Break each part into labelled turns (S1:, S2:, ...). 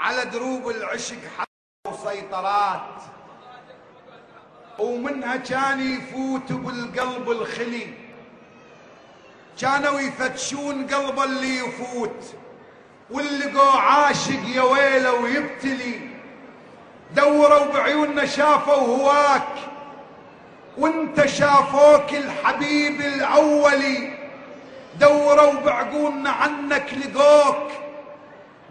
S1: على دروب العشق وسيطرات. ومنها كان يفوت بالقلب الخلي. كانوا يفتشون قلبه اللي يفوت. واللي عاشق يا ويله ويبتلي. دوروا بعيوننا شافوا هواك. وانت شافوك الحبيب الأولي. دوروا بعقولنا عنك لقوك.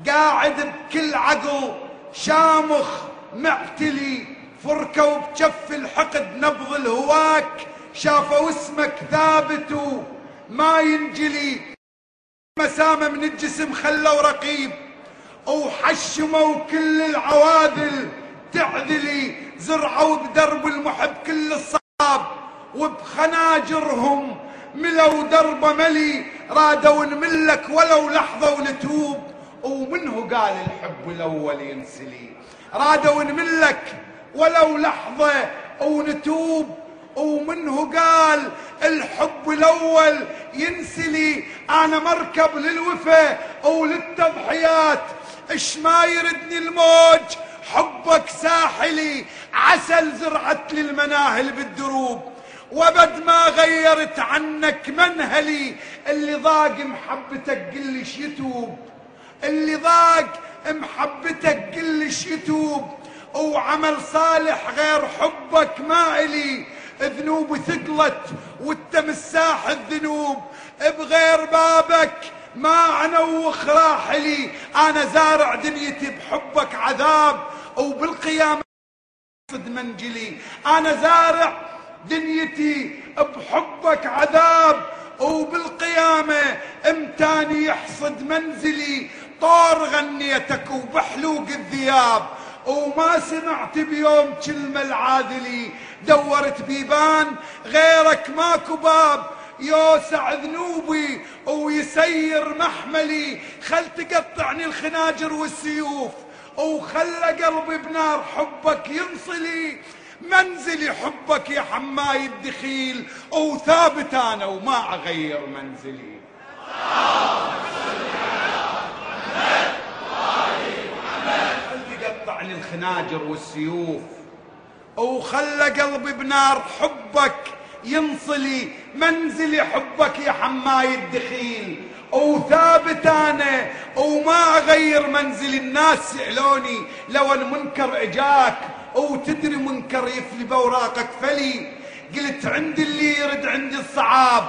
S1: قاعد بكل عقل شامخ معتلي فركوا بجف الحقد نبض الهواك شافوا اسمك ثابت ما ينجلي. مسامة من الجسم خلوا رقيب وحشموا كل العواذل تعذلي زرعوا بدرب المحب كل الصعاب وبخناجرهم ملوا درب ملي. رادوا نملك ولو لحظة ونتوب. ومنه قال الحب الأول ينسلي رادوا نملك ولو لحظة ونتوب. ومنه قال الحب الأول ينسلي. أنا مركب للوفا وللتضحيات. اش ما يردني الموج؟ حبك ساحلي. عسل زرعت لي المناهل بالدروب. وبد ما غيرت عنك منهلي. اللي ضاق محبتك قلش يتوب. اللي ضاق محبتك قلش يتوب وعمل صالح غير حبك ما إلي. ذنوب ثقلت وانت مساح الذنوب. بغير بابك ما أنوخ راحلي. أنا زارع دنيتي بحبك عذاب وبالقيامة صد منجلي. أنا زارع دنيتي بحبك عذاب وبالقيامة امتاني يحصد منزلي. طور غنيتك وبحلوق الذياب. وما سمعت بيوم كلمة العاذلي دورت بيبان غيرك ماكو باب. يوسع ذنوبي ويسير محملي. خل تقطعني الخناجر والسيوف. وخلى قلبي بنار حبك ينصلي. منزلي حبك يا حماي الدخيل. وثابت أنا وما أغير منزلي. تقطعني الخناجر والسيوف. وخلى قلبي بنار حبك ينصلي منزلي حبك يا حماي الدخيل. وثابت أنا وما اغير منزل الناس سالوني لو ان منكر إجاك. وتدري منكر يفلي بوراقك فلي. قلت عندي اللي يرد عندي الصعاب.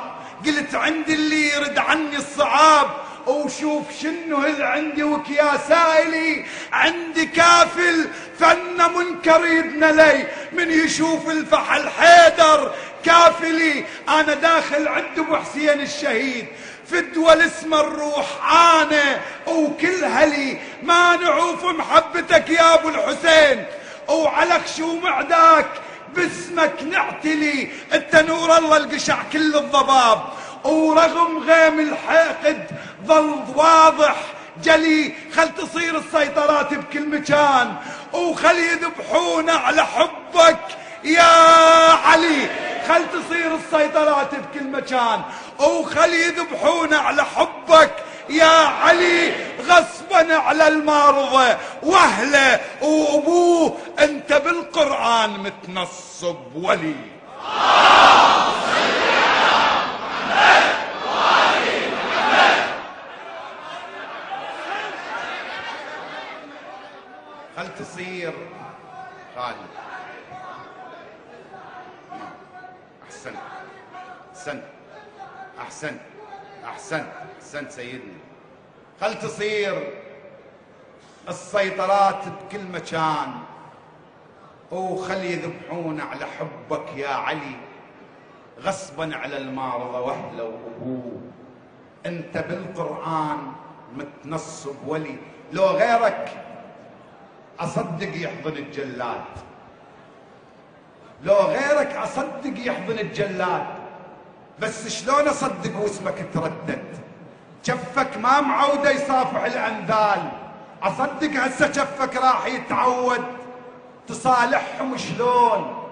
S1: قلت عندي اللي يرد عني الصعاب. وشوف شنو اللي عندي وكيا سائلي عندي كافل فن منكر يدنا لي. من يشوف الفحل حيدر كافلي أنا داخل عند أبو حسين الشهيد. فدوى اسم الروح أنا وكل هلي ما نعوف محبتك يا أبو الحسين. وعلى خشو معداك باسمك نعتلي. أنت نور الله القشع كل الضباب. ورغم غيم الحقد ظل واضح. جلي خل تصير السيطرات بكل مكان. وخل يذبحونا على حبك يا علي. خل تصير السيطرات بكل مكان. وخل يذبحونا على حبك يا علي. غصبا على المارضة وأهله وأبوه. أنت بالقرآن متنصب ولي. خل تصير؟ خالد. احسنت احسنت احسنت احسنت احسنت سيدنا. خل تصير السيطرات بكل مكان؟ وخل يذبحون على حبك يا علي غصبا على المارضة واهله وابوه أنت بالقرآن متنصب ولي. لو غيرك أصدق يحضن الجلاد. لو غيرك أصدق يحضن الجلاد. بس شلون أصدق واسمك تردد؟ جفك ما معوده يصافح الأنذال. أصدق هسه جفك راح يتعود. تصالحهم شلون؟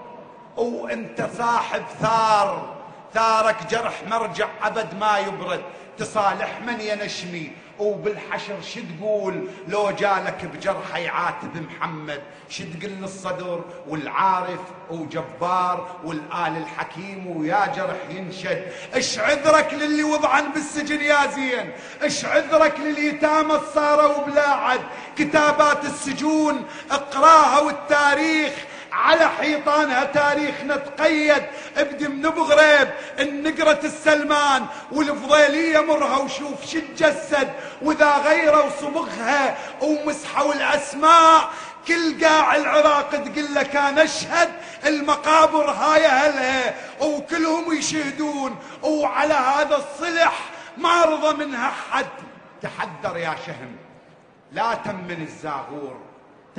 S1: وأنت صاحب ثار. ثارك جرح مرجع أبد ما يبرد. تصالح من يا نشمي؟ وبالحشر شو تقول؟ لو جالك بجرحه يعاتب محمد شو تقول للصدر؟ والعارف وجبار والآل الحكيم ويا جرح ينشد. اش عذرك للي وضعن بالسجن يا زين؟ اش عذرك لليتامى صاروا بلاعد كتابات السجون اقراها والتاريخ على حيطانها تاريخنا تقيد ابدي من بغريب النقرة السلمان والفضيلية مرها وشوف شو تجسد واذا غيروا وصبغها ومسحوا الاسماء كل قاع العراق تقول له كان أشهد المقابر هاي أهلها وكلهم يشهدون وعلى هذا الصلح ما رضى منها حد تحذر يا شهم لا تمن الزاغور.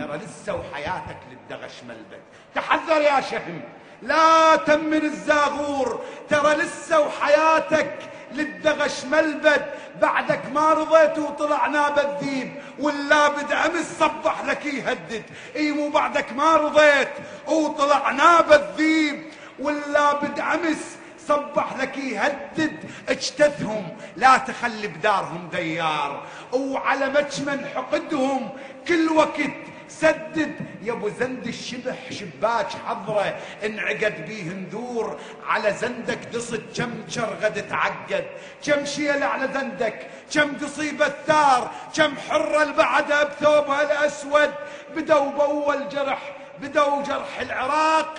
S1: ترى لسه وحياتك للدغش ملبك. تحذر يا شهم. لا تمن الزاغور. ترى لسه وحياتك للدغش ملبد بعدك ما رضيت وطلع ناب الذيب واللابد امس صبح لك يهدد. إي مو بعدك ما رضيت وطلع ناب الذيب واللابد امس صبح لك يهدد. اجتثهم. لا تخلي بدارهم ديار. وعلى مجمن حقدهم. كل وقت سدد. يا أبو زند الشبح شباك حضرة انعقد بيه ندور على زندك دصت كم شرغد تعقد. كم شيل على زندك كم تصيب الثار. كم حرة البعدة بثوبها الأسود. بدوا بأول جرح بدوا جرح العراق.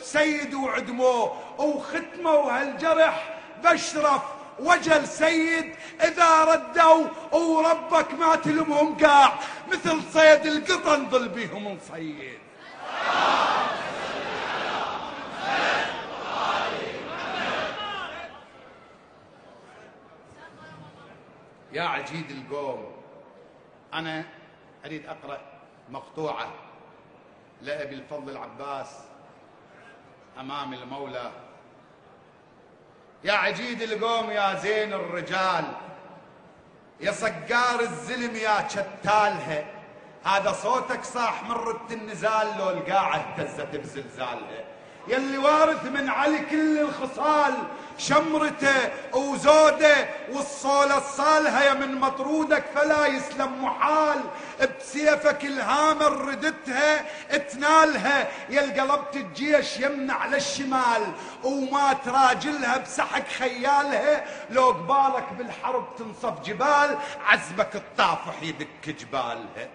S1: بسيد وعدموه وختموا هالجرح بشرف وجل سيد إذا ردوا وربك ما تلمهم قاع. مثل صيد القطن ظل بيهم مصيد. يا عجيد القوم أنا أريد أقرأ مقطوعة لأبي الفضل العباس أمام المولى يا عجيد القوم يا زين الرجال يا صقار الزلم يا شتالها هذا صوتك صاح من رد النزال لو القاعة اهتزت بزلزالها يلي وارث من علي كل الخصال شمرته وزوده والصولة يا من مطرودك فلا يسلم محال. بسيفك الهامر ردتها تنالها يا قلبت الجيش يمنع للشمال وما تراجلها بسحق خيالها. لو قبالك بالحرب تنصف جبال عزمك الطافح يدك جبالها.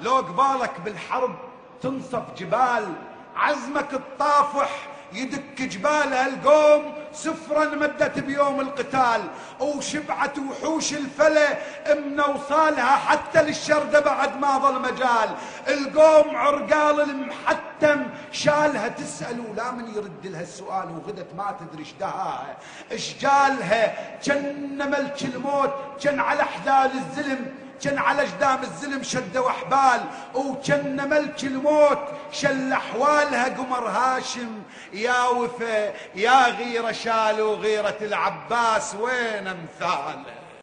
S1: لو قبالك بالحرب تنصف جبال. عزمك الطافح يدك جبال القوم سفرا مدت بيوم القتال وشبعت وحوش الفلا من وصالها حتى للشردة بعد ما ظل مجال. القوم عرقال المحتم شالها تسأل ولا من يرد لها السؤال وغدت ما تدري إيش دهاها إيش جالها كان ملك الموت كان على حذال الزلم كان على جدام الزلم شدوا احبال وكان ملك الموت شل أحوالها قمر هاشم. يا وفا يا غيرة شالوا غيرة العباس وين أمثاله؟